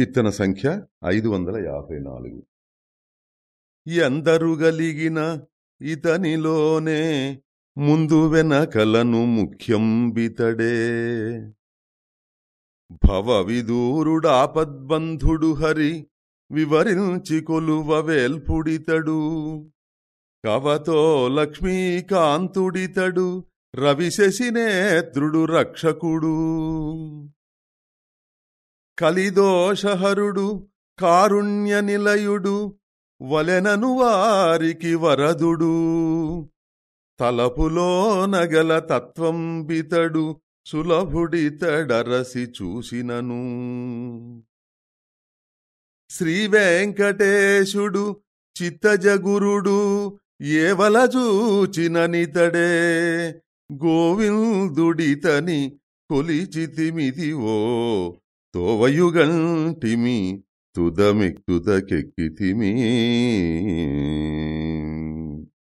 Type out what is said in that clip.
కీర్తన సంఖ్య ఐదు వందల యాభై నాలుగు. ఎందరు గలిగిన ఇతనిలోనే ముందు వెనకలను ముఖ్యం బితడే భవ విదూరుడాపద్బంధుడు హరి వివరించి కొలువ వేల్పుడితడు. కవతో లక్ష్మీకాంతుడితడు రవిశశినేత్రుడు రక్షకుడు. కలిదోషహరుడు కారుణ్య నిలయుడు వలెనను వారికి వరదుడు. తలపులో నగల తత్వం బితడు సులభుడితడరసి చూసినను. శ్రీవేంకటేశుడు చిత్తజగురుడు ఏవల చూచిననితడే. గోవిందుడితని కొలిచితిమిది ఓ తోవయుగంటిమి తుదమి తుదకెక్కితిమీ